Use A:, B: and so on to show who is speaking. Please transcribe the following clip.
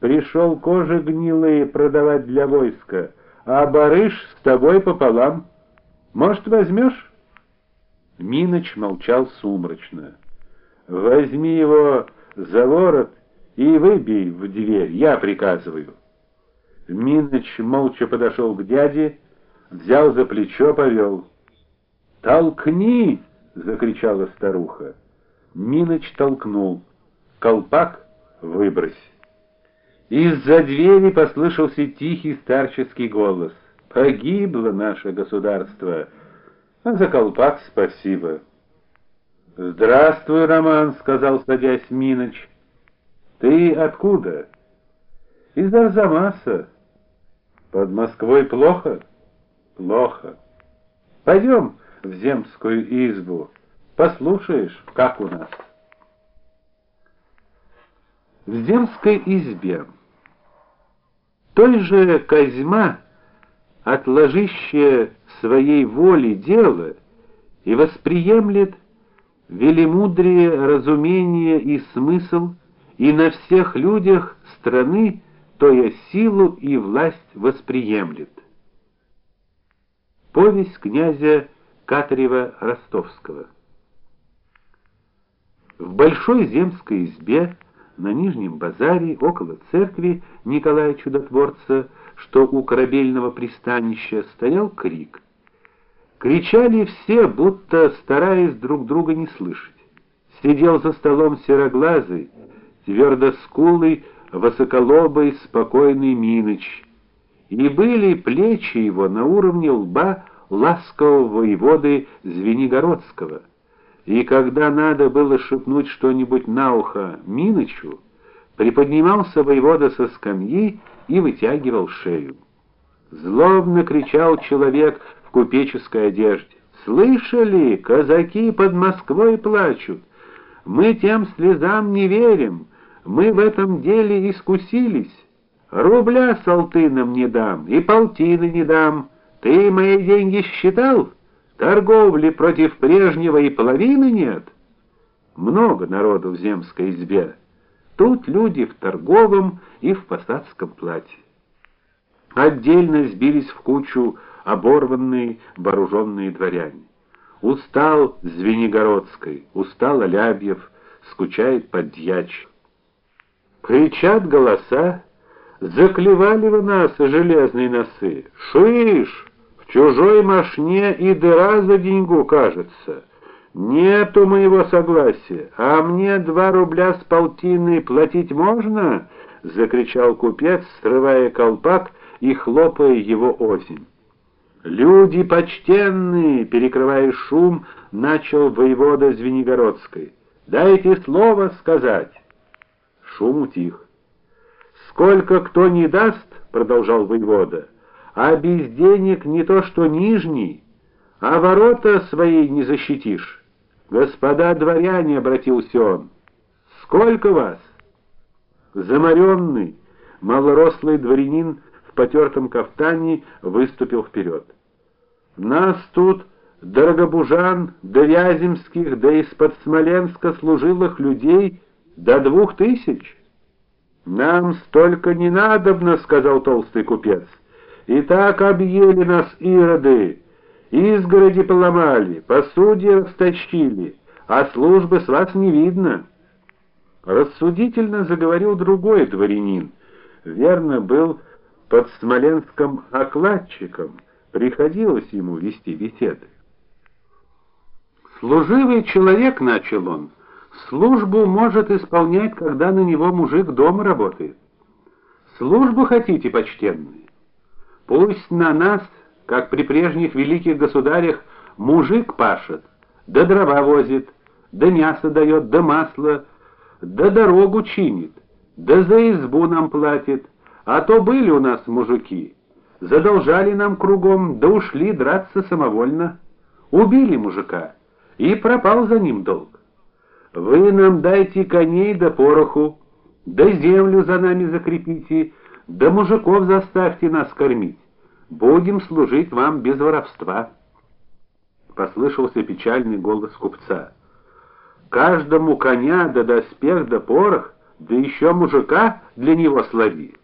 A: Пришел кожи гнилые продавать для войска, а барыш с тобой пополам. Может, возьмешь?» Миноч молчал сумрачно. Возьми его за ворот и выбей в дверь, я приказываю. Миноч молча подошел к дяде, взял за плечо, повел. "Толкни!" закричала старуха. Миноч толкнул. "Колпак выбрось". Из-за двери послышался тихий старческий голос. Погибло наше государство. А за колпак спасибо. Здравствуй, Роман, сказал, садясь Миноч. Ты откуда? Из Арзамаса. Под Москвой плохо? Плохо. Пойдем в земскую избу. Послушаешь, как у нас. В земской избе той же Козьма, отложище своей воли дело и восприемлет велимудрие, разумение и смысл, и на всех людях страны то я силу и власть восприемлет. Повесть князя Катарева Ростовского. В большой земской избе на Нижнем базаре около церкви Николая Чудотворца, что у корабельного пристанища, стоял крик. Кричали все, будто стараясь друг друга не слышать. Сидел за столом сероглазый, твердоскулый, высоколобый, спокойный Миныч. И были плечи его на уровне лба ласкового воеводы Звенигородского. И когда надо было шепнуть что-нибудь на ухо Минычу, приподнимался воевода со скамьи и вытягивал шею. Злобно кричал человек в купеческой одежде. Слышали, казаки под Москвой плачут. Мы тем слезам не верим. Мы в этом деле искусились. Рубля с алтыном не дам и полтины не дам. Ты мои деньги считал? Торговли против прежнего и половины нет. Много народу в земской избе. Тут люди в торговом и в посадском платье. Отдельно сбились в кучу оборванные вооруженные дворяне. Устал Звенигородской, устал Алябьев, скучает подьяч. Кричат голоса, заклевали в нас железные носы. Шиш, чужой машне и дыра за деньгу, кажется. Нету моего согласия, а мне два рубля с полтиной платить можно? закричал купец, срывая колпак и хлопая его озимь. Люди почтенные, перекрывая шум, начал воевода Звенигородской. Дайте слово сказать. Шум утих. Сколько кто не даст, продолжал воевода, а без денег не то что нижний, а ворота свои не защитишь. Господа дворяне, обратился он. Сколько вас? Заморенный, малорослый дворянин в потертом кафтане выступил вперед. Нас тут дорогобужан, до Вяземских, да из-под Смоленска служилых людей до двух тысяч. Нам столько не надобно, сказал толстый купец. И так объели нас ироды, изгороди поломали, посудья растащили, а службы с вас не видно. Рассудительно заговорил другой дворянин. Верно был под Смоленском окладчиком, приходилось ему вести беседы. Служивый человек, начал он, службу может исполнять, когда на него мужик дома работает. Службу хотите, почтенные? Пусть на нас, как при прежних великих государях, мужик пашет, да дрова возит, да мясо дает, да масло, да дорогу чинит, да за избу нам платит, а то были у нас мужики, задолжали нам кругом, да ушли драться самовольно, убили мужика, и пропал за ним долг. Вы нам дайте коней да пороху, да землю за нами закрепите, да мужиков заставьте нас кормить. Будем служить вам без воровства. Послышался печальный голос купца. Каждому коня да доспех да порох Да еще мужика для него слови.